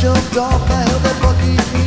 jumped off, I held that bucket